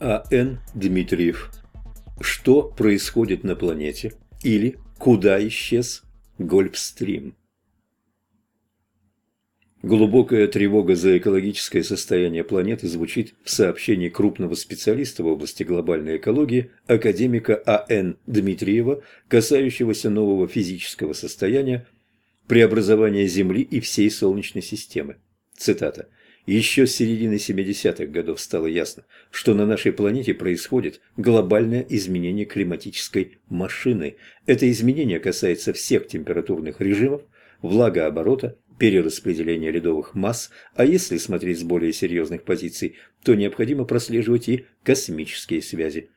А.Н. Дмитриев. Что происходит на планете? Или куда исчез Гольфстрим? Глубокая тревога за экологическое состояние планеты звучит в сообщении крупного специалиста в области глобальной экологии, академика А.Н. Дмитриева, касающегося нового физического состояния преобразования Земли и всей Солнечной системы. Цитата. Еще с середины 70-х годов стало ясно, что на нашей планете происходит глобальное изменение климатической машины. Это изменение касается всех температурных режимов, влагооборота, перераспределения ледовых масс, а если смотреть с более серьезных позиций, то необходимо прослеживать и космические связи.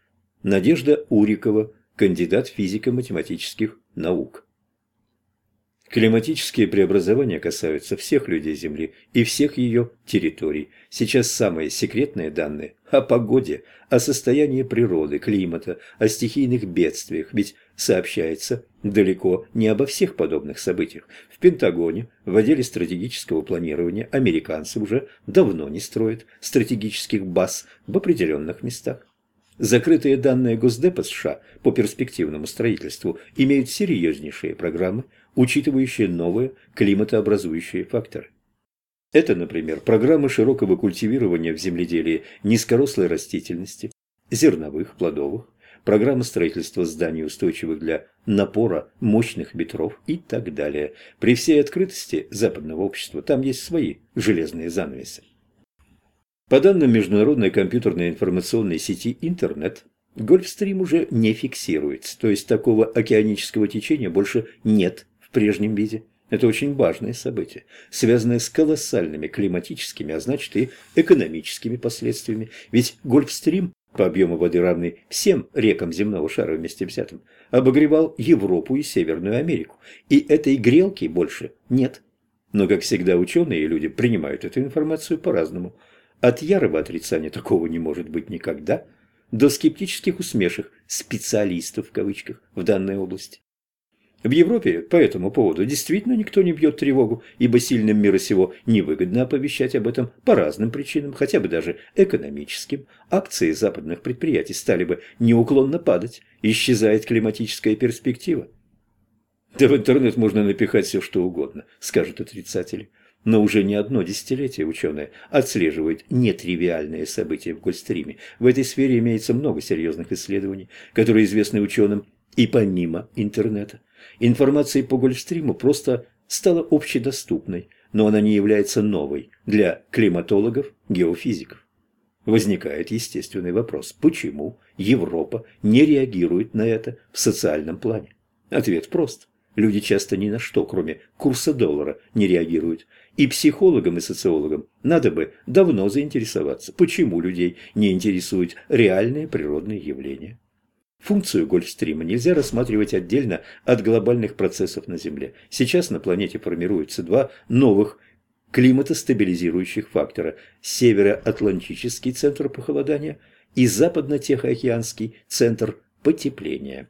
Надежда Урикова, кандидат физико-математических наук. Климатические преобразования касаются всех людей Земли и всех ее территорий. Сейчас самые секретные данные о погоде, о состоянии природы, климата, о стихийных бедствиях, ведь сообщается далеко не обо всех подобных событиях. В Пентагоне, в отделе стратегического планирования, американцы уже давно не строят стратегических баз в определенных местах. Закрытые данные Госдепа США по перспективному строительству имеют серьезнейшие программы – учитывающие новые климатообразующие факторы. Это, например, программы широкого культивирования в земледелии низкорослой растительности, зерновых, плодовых, программа строительства зданий, устойчивых для напора мощных ветров и так далее. При всей открытости западного общества там есть свои железные занавесы. По данным Международной компьютерной информационной сети интернет, Гольфстрим уже не фиксируется, то есть такого океанического течения больше нет прежнем виде. Это очень важное событие, связанное с колоссальными климатическими, а значит и экономическими последствиями. Ведь Гольфстрим, по объему воды равный всем рекам земного шара вместе взятым, обогревал Европу и Северную Америку. И этой грелки больше нет. Но, как всегда, ученые и люди принимают эту информацию по-разному. От ярого отрицания такого не может быть никогда, до скептических усмешек «специалистов» в кавычках в данной области. В Европе по этому поводу действительно никто не бьет тревогу, ибо сильным мира сего невыгодно оповещать об этом по разным причинам, хотя бы даже экономическим. Акции западных предприятий стали бы неуклонно падать, исчезает климатическая перспектива. Да в интернет можно напихать все, что угодно, скажут отрицатели. Но уже не одно десятилетие ученые отслеживают нетривиальные события в Гольфстриме. В этой сфере имеется много серьезных исследований, которые известны ученым и помимо интернета. Информация по Гольфстриму просто стала общедоступной, но она не является новой для климатологов, геофизиков. Возникает естественный вопрос, почему Европа не реагирует на это в социальном плане? Ответ прост. Люди часто ни на что, кроме курса доллара, не реагируют. И психологам и социологам надо бы давно заинтересоваться, почему людей не интересуют реальные природные явления. Функцию Гольфстрима нельзя рассматривать отдельно от глобальных процессов на Земле. Сейчас на планете формируются два новых климатостабилизирующих фактора – североатлантический центр похолодания и западно-тихоокеанский центр потепления.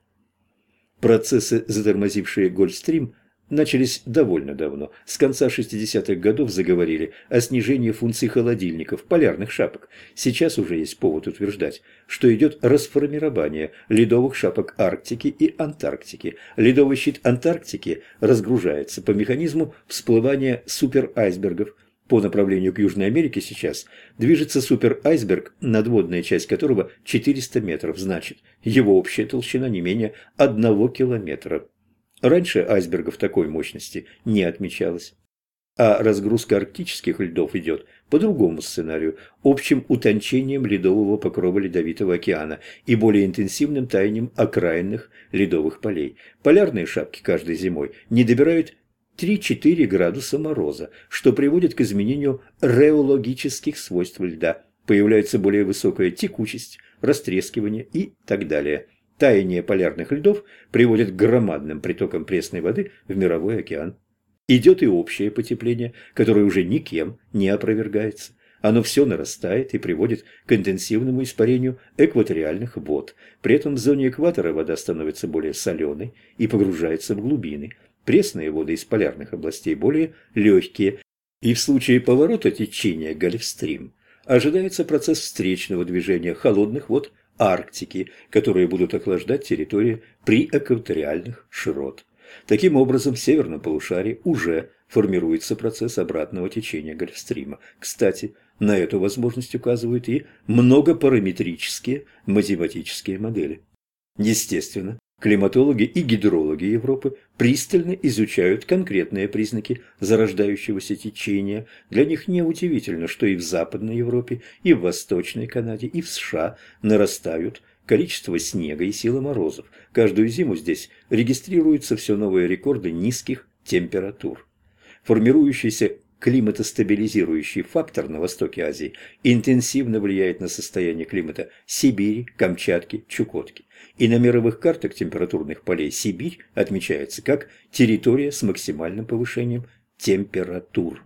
Процессы, затормозившие Гольфстрим, начались довольно давно. С конца 60-х годов заговорили о снижении функций холодильников, полярных шапок. Сейчас уже есть повод утверждать, что идет расформирование ледовых шапок Арктики и Антарктики. Ледовый щит Антарктики разгружается по механизму всплывания суперайсбергов. По направлению к Южной Америке сейчас движется суперайсберг, надводная часть которого 400 метров, значит, его общая толщина не менее 1 километра. Раньше айсбергов такой мощности не отмечалось. А разгрузка арктических льдов идет по другому сценарию – общим утончением ледового покрова Ледовитого океана и более интенсивным таянием окраинных ледовых полей. Полярные шапки каждой зимой не добирают 3-4 градуса мороза, что приводит к изменению реологических свойств льда. Появляется более высокая текучесть, растрескивание и так далее – Таяние полярных льдов приводит к громадным притокам пресной воды в мировой океан. Идет и общее потепление, которое уже никем не опровергается. Оно все нарастает и приводит к интенсивному испарению экваториальных вод. При этом в зоне экватора вода становится более соленой и погружается в глубины. Пресные воды из полярных областей более легкие. И в случае поворота течения Гольфстрим ожидается процесс встречного движения холодных вод Арктики, которые будут охлаждать территории при экваториальных широт. Таким образом, в северном полушарии уже формируется процесс обратного течения Гольфстрима. Кстати, на эту возможность указывают и многопараметрические математические модели. Естественно, климатологи и гидрологи Европы пристально изучают конкретные признаки зарождающегося течения. Для них неудивительно, что и в Западной Европе, и в Восточной Канаде, и в США нарастают количество снега и сила морозов. Каждую зиму здесь регистрируются все новые рекорды низких температур. Формирующийся климатостабилизирующий фактор на востоке Азии интенсивно влияет на состояние климата Сибири, Камчатки, Чукотки. И на мировых картах температурных полей Сибирь отмечается как территория с максимальным повышением температур.